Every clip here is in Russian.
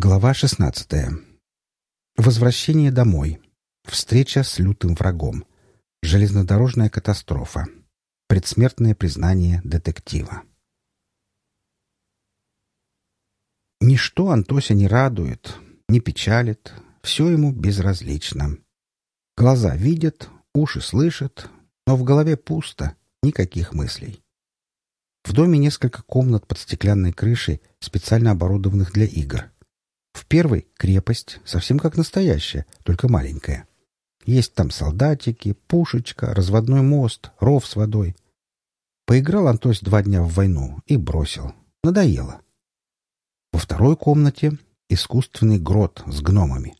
Глава 16. Возвращение домой. Встреча с лютым врагом. Железнодорожная катастрофа. Предсмертное признание детектива. Ничто Антося не радует, не печалит, все ему безразлично. Глаза видят, уши слышат, но в голове пусто, никаких мыслей. В доме несколько комнат под стеклянной крышей, специально оборудованных для игр. В первой — крепость, совсем как настоящая, только маленькая. Есть там солдатики, пушечка, разводной мост, ров с водой. Поиграл Антось два дня в войну и бросил. Надоело. Во второй комнате — искусственный грот с гномами.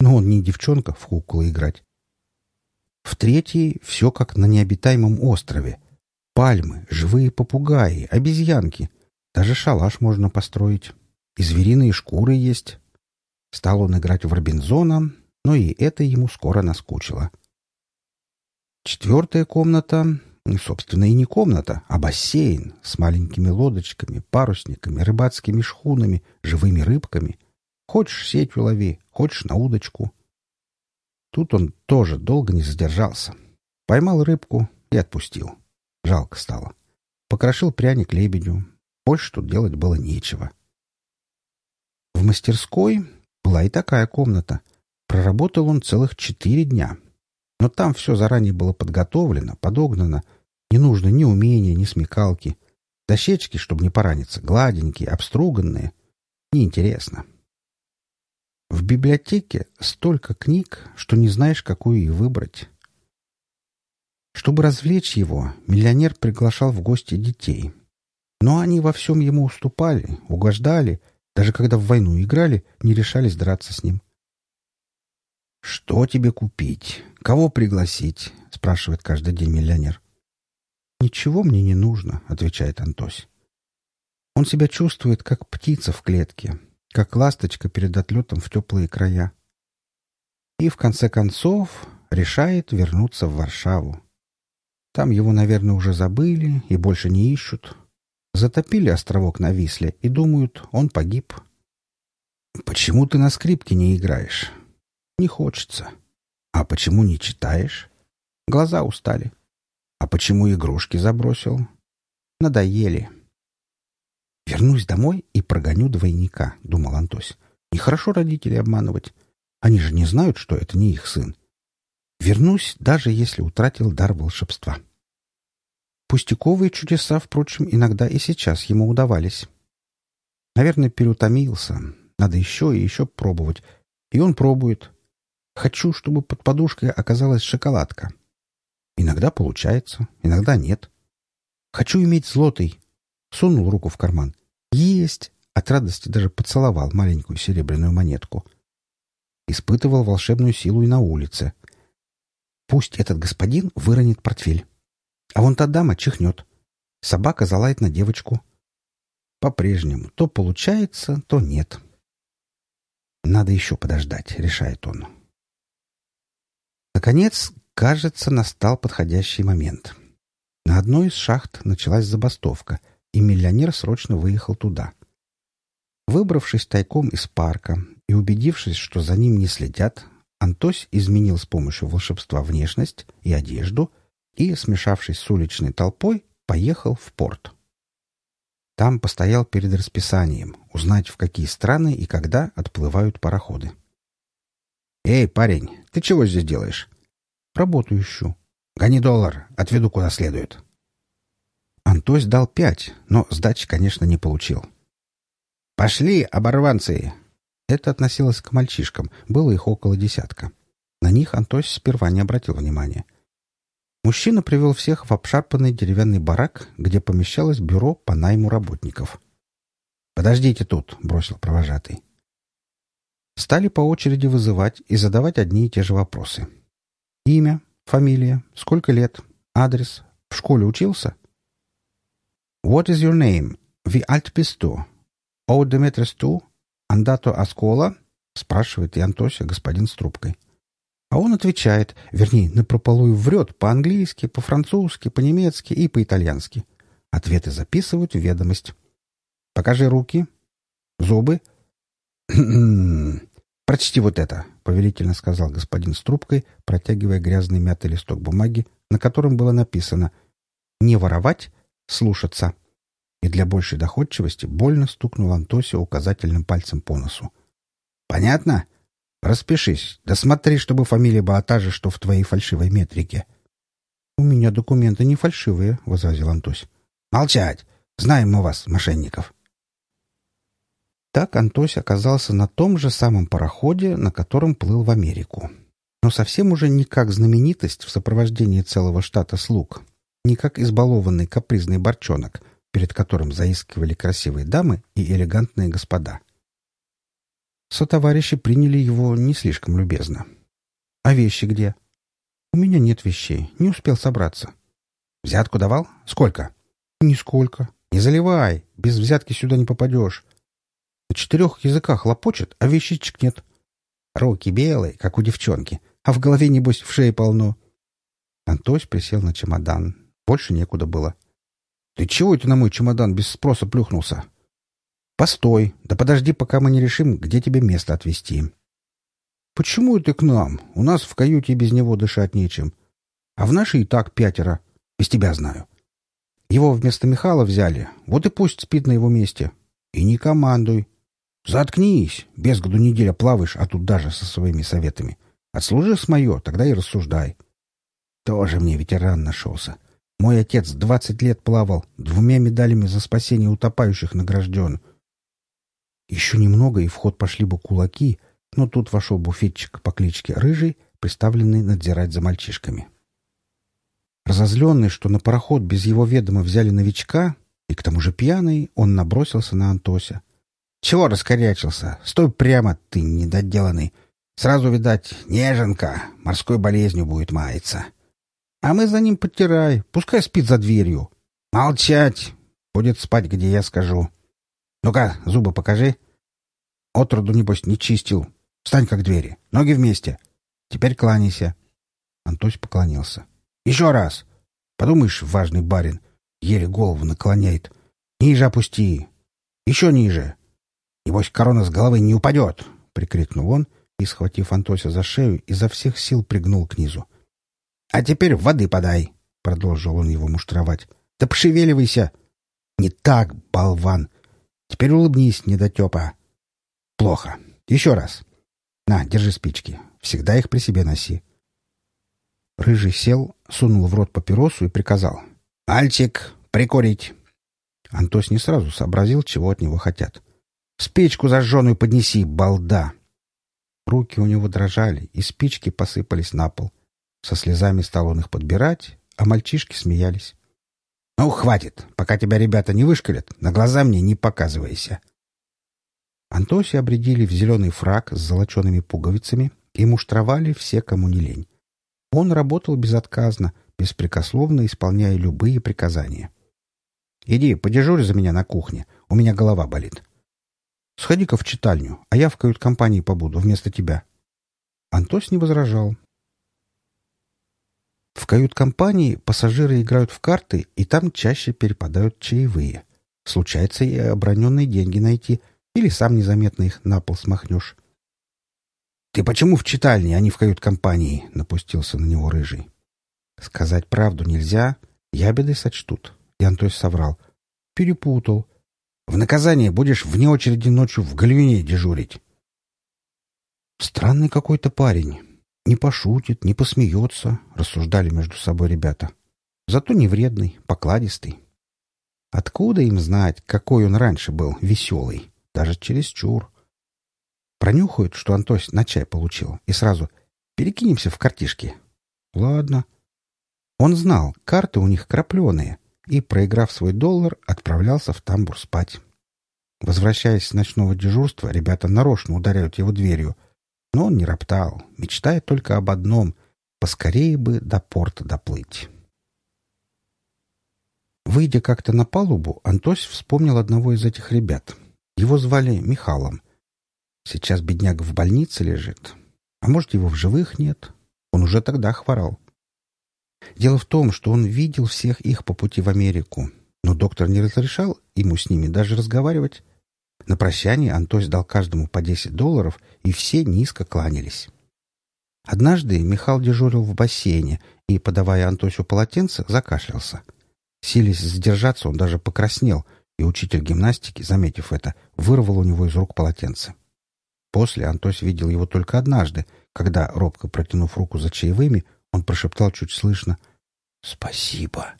Но он не девчонка в куклы играть. В третьей — все как на необитаемом острове. Пальмы, живые попугаи, обезьянки. Даже шалаш можно построить. И звериные шкуры есть. Стал он играть в Робинзона, но и это ему скоро наскучило. Четвертая комната, собственно, и не комната, а бассейн с маленькими лодочками, парусниками, рыбацкими шхунами, живыми рыбками. Хочешь сетью лови, хочешь на удочку. Тут он тоже долго не задержался. Поймал рыбку и отпустил. Жалко стало. Покрошил пряник лебедю. Больше тут делать было нечего. В мастерской была и такая комната. Проработал он целых четыре дня. Но там все заранее было подготовлено, подогнано. Не нужно ни умения, ни смекалки. Дощечки, чтобы не пораниться, гладенькие, обструганные. Неинтересно. В библиотеке столько книг, что не знаешь, какую и выбрать. Чтобы развлечь его, миллионер приглашал в гости детей. Но они во всем ему уступали, угождали, даже когда в войну играли, не решались драться с ним. «Что тебе купить? Кого пригласить?» — спрашивает каждый день миллионер. «Ничего мне не нужно», — отвечает Антось. Он себя чувствует, как птица в клетке, как ласточка перед отлетом в теплые края. И, в конце концов, решает вернуться в Варшаву. Там его, наверное, уже забыли и больше не ищут, Затопили островок на Висле и думают, он погиб. «Почему ты на скрипке не играешь?» «Не хочется». «А почему не читаешь?» «Глаза устали». «А почему игрушки забросил?» «Надоели». «Вернусь домой и прогоню двойника», — думал Антось. «Нехорошо родителей обманывать. Они же не знают, что это не их сын. Вернусь, даже если утратил дар волшебства». Пустяковые чудеса, впрочем, иногда и сейчас ему удавались. Наверное, переутомился. Надо еще и еще пробовать. И он пробует. Хочу, чтобы под подушкой оказалась шоколадка. Иногда получается, иногда нет. Хочу иметь злотый. Сунул руку в карман. Есть! От радости даже поцеловал маленькую серебряную монетку. Испытывал волшебную силу и на улице. Пусть этот господин выронит портфель. А вон та дама чихнет. Собака залает на девочку. По-прежнему то получается, то нет. Надо еще подождать, решает он. Наконец, кажется, настал подходящий момент. На одной из шахт началась забастовка, и миллионер срочно выехал туда. Выбравшись тайком из парка и убедившись, что за ним не следят, Антось изменил с помощью волшебства внешность и одежду и, смешавшись с уличной толпой, поехал в порт. Там постоял перед расписанием, узнать, в какие страны и когда отплывают пароходы. «Эй, парень, ты чего здесь делаешь?» «Работу ищу». «Гони доллар, отведу куда следует». Антось дал пять, но сдачи, конечно, не получил. «Пошли, оборванцы!» Это относилось к мальчишкам, было их около десятка. На них Антось сперва не обратил внимания. Мужчина привел всех в обшарпанный деревянный барак, где помещалось бюро по найму работников. «Подождите тут», — бросил провожатый. Стали по очереди вызывать и задавать одни и те же вопросы. Имя, фамилия, сколько лет, адрес, в школе учился? «What is your name? Bist du? О Demetres tu? Andato a спрашивает и Антося, господин с трубкой. А он отвечает, вернее, напропалую врет по-английски, по-французски, по-немецки и по-итальянски. Ответы записывают в ведомость. «Покажи руки. Зубы. «Прочти вот это», — повелительно сказал господин с трубкой, протягивая грязный мятый листок бумаги, на котором было написано «Не воровать, слушаться». И для большей доходчивости больно стукнул Антося указательным пальцем по носу. «Понятно? Распишись. Да чтобы фамилия была та же, что в твоей фальшивой метрике». «У меня документы не фальшивые», — возразил Антось. «Молчать! Знаем мы вас, мошенников!» Так Антось оказался на том же самом пароходе, на котором плыл в Америку. Но совсем уже не как знаменитость в сопровождении целого штата слуг, не как избалованный капризный борчонок, перед которым заискивали красивые дамы и элегантные господа. Сотоварищи приняли его не слишком любезно. «А вещи где?» «У меня нет вещей. Не успел собраться». «Взятку давал? Сколько?» «Нисколько. Не заливай. Без взятки сюда не попадешь. На четырех языках лопочет, а вещичек нет. Руки белые, как у девчонки, а в голове, небось, в шее полно. Антось присел на чемодан. Больше некуда было. — Ты чего это на мой чемодан без спроса плюхнулся? — Постой, да подожди, пока мы не решим, где тебе место отвезти. — Почему это к нам? У нас в каюте без него дышать нечем. А в нашей и так пятеро. Без тебя знаю. Его вместо Михала взяли, вот и пусть спит на его месте. И не командуй. Заткнись. Без году неделя плаваешь, а тут даже со своими советами. Отслужи с мое, тогда и рассуждай. Тоже мне ветеран нашелся. Мой отец двадцать лет плавал, двумя медалями за спасение утопающих награжден. Еще немного, и в ход пошли бы кулаки, но тут вошел буфетчик по кличке Рыжий, представленный надзирать за мальчишками. Разозленный, что на пароход без его ведома взяли новичка, и к тому же пьяный, он набросился на Антося. Чего раскорячился? Стой прямо, ты недоделанный. Сразу, видать, неженка, морской болезнью будет маяться. А мы за ним подтирай, пускай спит за дверью. Молчать! Будет спать, где я скажу. Ну-ка, зубы покажи. Отроду, небось, не чистил. Встань как двери, ноги вместе. Теперь кланяйся. Антось поклонился. Еще раз. Подумаешь, важный барин. Еле голову наклоняет. Ниже опусти. Еще ниже. Небось, корона с головы не упадет!» — прикрикнул он и, схватив Антося за шею, изо всех сил пригнул к низу. «А теперь воды подай!» — продолжил он его муштровать. «Да пошевеливайся!» «Не так, болван! Теперь улыбнись, недотепа!» «Плохо. Еще раз. На, держи спички. Всегда их при себе носи». Рыжий сел, сунул в рот папиросу и приказал. «Альчик, прикурить!» Антос не сразу сообразил, чего от него хотят. Спичку зажженную поднеси, балда!» Руки у него дрожали, и спички посыпались на пол. Со слезами стал он их подбирать, а мальчишки смеялись. «Ну, хватит! Пока тебя ребята не вышкалят, на глаза мне не показывайся!» Антоси обредили в зеленый фраг с золочеными пуговицами и муштровали все, кому не лень. Он работал безотказно, беспрекословно исполняя любые приказания. «Иди, подежурь за меня на кухне, у меня голова болит». Сходи-ка в читальню, а я в кают-компании побуду вместо тебя». Антос не возражал. В кают-компании пассажиры играют в карты, и там чаще перепадают чаевые. Случается и оброненные деньги найти, или сам незаметно их на пол смахнешь. «Ты почему в читальне, а не в кают-компании?» — напустился на него рыжий. Сказать правду нельзя, ябеды сочтут. И Антось соврал. Перепутал. В наказание будешь вне очереди ночью в гальюне дежурить. Странный какой-то парень. Не пошутит, не посмеется, рассуждали между собой ребята. Зато не вредный, покладистый. Откуда им знать, какой он раньше был веселый, даже чересчур? Пронюхают, что Антось на чай получил, и сразу перекинемся в картишки. Ладно. Он знал, карты у них крапленые, и, проиграв свой доллар, отправлялся в тамбур спать. Возвращаясь с ночного дежурства, ребята нарочно ударяют его дверью. Но он не роптал, мечтает только об одном — поскорее бы до порта доплыть. Выйдя как-то на палубу, Антось вспомнил одного из этих ребят. Его звали Михалом. Сейчас бедняга в больнице лежит. А может, его в живых нет? Он уже тогда хворал. Дело в том, что он видел всех их по пути в Америку, но доктор не разрешал ему с ними даже разговаривать. На прощание Антось дал каждому по 10 долларов, и все низко кланялись. Однажды Михал дежурил в бассейне и, подавая Антосю полотенце, закашлялся. Силясь сдержаться, он даже покраснел, и учитель гимнастики, заметив это, вырвал у него из рук полотенце. После Антось видел его только однажды, когда, робко протянув руку за чаевыми, он прошептал чуть слышно «Спасибо».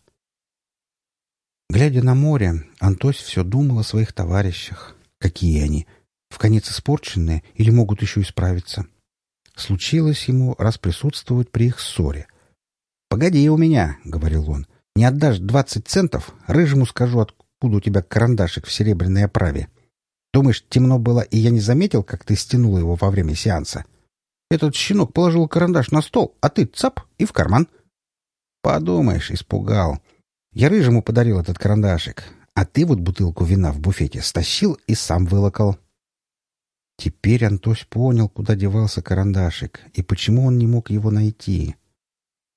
Глядя на море, Антось все думал о своих товарищах. Какие они? В конец испорченные или могут еще исправиться? Случилось ему раз присутствовать при их ссоре. «Погоди у меня», — говорил он. «Не отдашь двадцать центов? Рыжему скажу, откуда у тебя карандашик в серебряной оправе. Думаешь, темно было, и я не заметил, как ты стянул его во время сеанса? Этот щенок положил карандаш на стол, а ты цап и в карман». «Подумаешь, испугал. Я рыжему подарил этот карандашик, а ты вот бутылку вина в буфете стащил и сам вылокал. Теперь Антось понял, куда девался карандашик и почему он не мог его найти.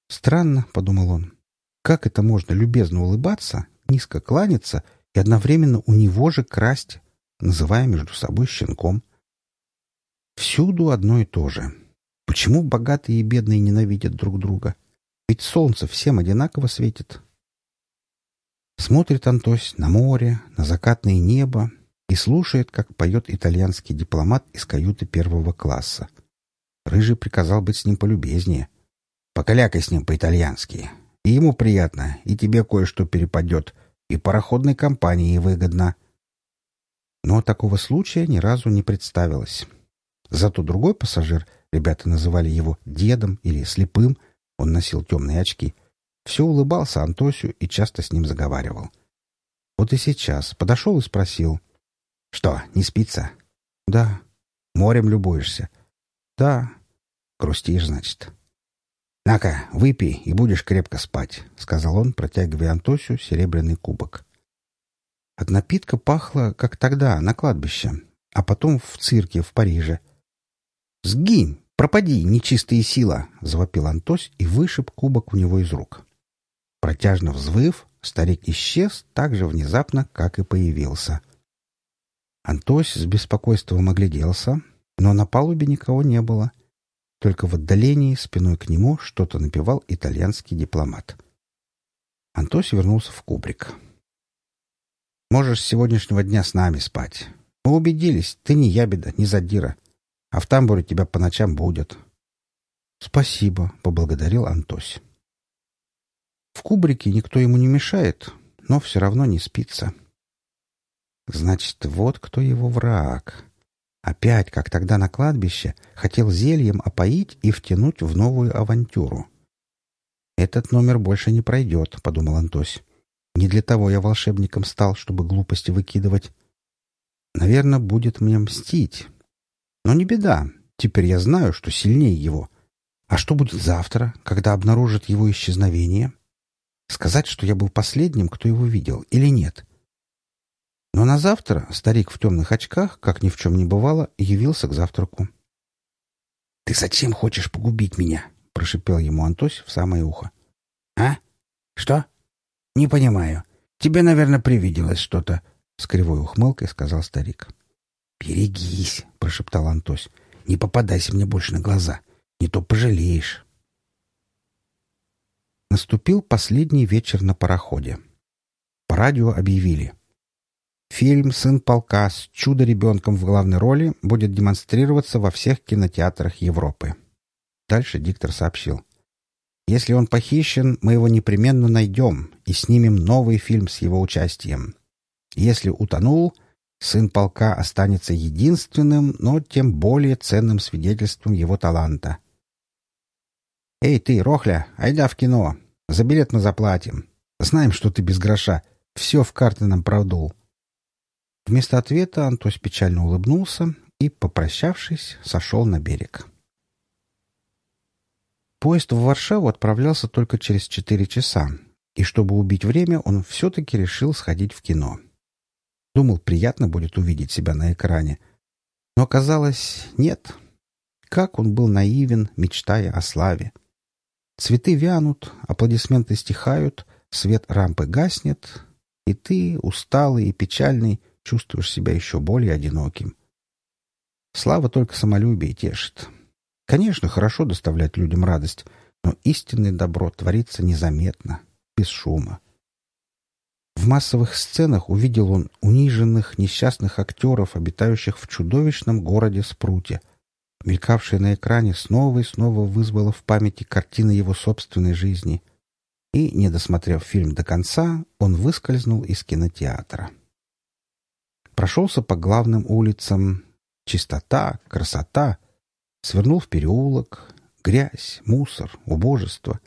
«Странно», — подумал он, — «как это можно любезно улыбаться, низко кланяться и одновременно у него же красть, называя между собой щенком?» Всюду одно и то же. Почему богатые и бедные ненавидят друг друга? Ведь солнце всем одинаково светит. Смотрит Антось на море, на закатное небо и слушает, как поет итальянский дипломат из каюты первого класса. Рыжий приказал быть с ним полюбезнее. «Покалякай с ним по-итальянски. И ему приятно, и тебе кое-что перепадет, и пароходной компании выгодно». Но такого случая ни разу не представилось. Зато другой пассажир, ребята называли его дедом или слепым, он носил темные очки, все улыбался Антосю и часто с ним заговаривал. Вот и сейчас подошел и спросил. «Что, не спится?» «Да». «Морем любуешься?» «Да». «Грустишь, значит?» «На-ка, выпей, и будешь крепко спать», — сказал он, протягивая Антосю серебряный кубок. От напитка пахло, как тогда, на кладбище, а потом в цирке в Париже. «Сгинь! Пропади, нечистая сила!» — завопил Антось и вышиб кубок у него из рук. Протяжно взвыв, старик исчез так же внезапно, как и появился. Антось с беспокойством огляделся, но на палубе никого не было. Только в отдалении, спиной к нему, что-то напевал итальянский дипломат. Антось вернулся в кубрик. «Можешь с сегодняшнего дня с нами спать. Мы убедились, ты не ябеда, не задира, а в тамбуре тебя по ночам будет». «Спасибо», — поблагодарил Антось. В кубрике никто ему не мешает, но все равно не спится. Значит, вот кто его враг. Опять, как тогда на кладбище, хотел зельем опоить и втянуть в новую авантюру. «Этот номер больше не пройдет», — подумал Антось. «Не для того я волшебником стал, чтобы глупости выкидывать. Наверное, будет мне мстить. Но не беда, теперь я знаю, что сильнее его. А что будет завтра, когда обнаружат его исчезновение?» Сказать, что я был последним, кто его видел, или нет? Но на завтра старик в темных очках, как ни в чем не бывало, явился к завтраку. — Ты зачем хочешь погубить меня? — прошипел ему Антось в самое ухо. — А? Что? — Не понимаю. Тебе, наверное, привиделось что-то, — с кривой ухмылкой сказал старик. — Берегись, — прошептал Антось. — Не попадайся мне больше на глаза. Не то пожалеешь. Наступил последний вечер на пароходе. По радио объявили. Фильм «Сын полка» с чудо-ребенком в главной роли будет демонстрироваться во всех кинотеатрах Европы. Дальше диктор сообщил. Если он похищен, мы его непременно найдем и снимем новый фильм с его участием. Если утонул, сын полка останется единственным, но тем более ценным свидетельством его таланта. «Эй ты, Рохля, айда в кино! За билет мы заплатим. Знаем, что ты без гроша. Все в карты нам продул. Вместо ответа Антось печально улыбнулся и, попрощавшись, сошел на берег. Поезд в Варшаву отправлялся только через четыре часа, и чтобы убить время, он все-таки решил сходить в кино. Думал, приятно будет увидеть себя на экране. Но оказалось, нет. Как он был наивен, мечтая о славе. Цветы вянут, аплодисменты стихают, свет рампы гаснет, и ты, усталый и печальный, чувствуешь себя еще более одиноким. Слава только самолюбие тешит. Конечно, хорошо доставлять людям радость, но истинное добро творится незаметно, без шума. В массовых сценах увидел он униженных, несчастных актеров, обитающих в чудовищном городе Спруте. Мелькавшая на экране снова и снова вызвала в памяти картины его собственной жизни. И, не досмотрев фильм до конца, он выскользнул из кинотеатра. Прошелся по главным улицам. Чистота, красота. Свернул в переулок. Грязь, мусор, убожество.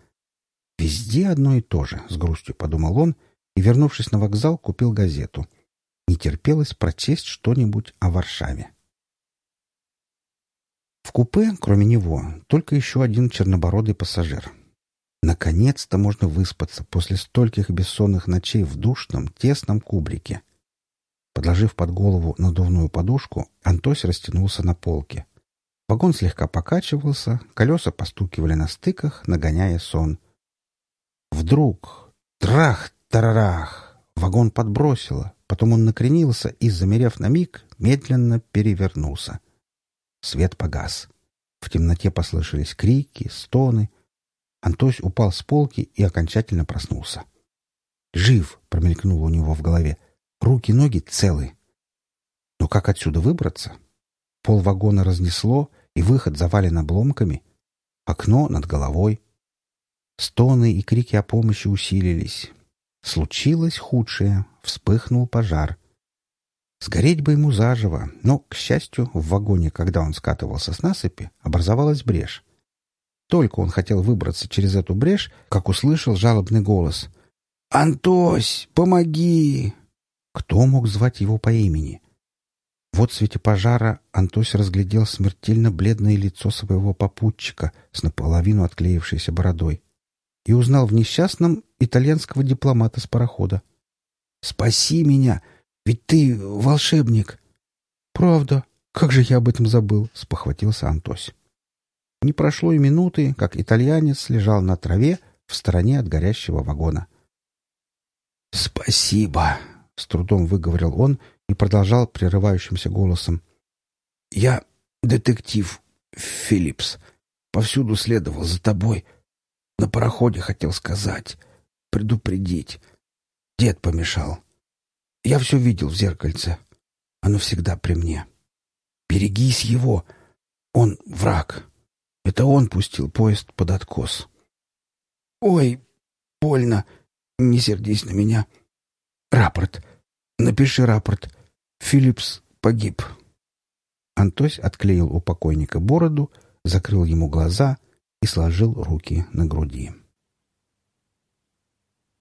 Везде одно и то же, с грустью подумал он, и, вернувшись на вокзал, купил газету. Не терпелось прочесть что-нибудь о Варшаве. В купе, кроме него, только еще один чернобородый пассажир. Наконец-то можно выспаться после стольких бессонных ночей в душном, тесном кубрике. Подложив под голову надувную подушку, Антось растянулся на полке. Вагон слегка покачивался, колеса постукивали на стыках, нагоняя сон. Вдруг трах Тарарах! Вагон подбросило. Потом он накренился и, замерев на миг, медленно перевернулся. Свет погас. В темноте послышались крики, стоны. Антось упал с полки и окончательно проснулся. «Жив!» — промелькнуло у него в голове. «Руки-ноги целы!» Но как отсюда выбраться? Пол вагона разнесло, и выход завален обломками. Окно над головой. Стоны и крики о помощи усилились. Случилось худшее. Вспыхнул пожар. Сгореть бы ему заживо, но, к счастью, в вагоне, когда он скатывался с насыпи, образовалась брешь. Только он хотел выбраться через эту брешь, как услышал жалобный голос. «Антось, помоги!» Кто мог звать его по имени? В свете пожара Антось разглядел смертельно бледное лицо своего попутчика с наполовину отклеившейся бородой и узнал в несчастном итальянского дипломата с парохода. «Спаси меня! Ведь ты волшебник!» «Правда? Как же я об этом забыл?» — спохватился Антось. Не прошло и минуты, как итальянец лежал на траве в стороне от горящего вагона. «Спасибо!» — с трудом выговорил он и продолжал прерывающимся голосом. «Я детектив Филлипс. Повсюду следовал за тобой. На пароходе хотел сказать, предупредить. Дед помешал. Я все видел в зеркальце. Оно всегда при мне. Берегись его. Он враг. Это он пустил поезд под откос. Ой, больно. Не сердись на меня. Рапорт. Напиши рапорт. Филлипс погиб. Антось отклеил у покойника бороду, закрыл ему глаза и сложил руки на груди.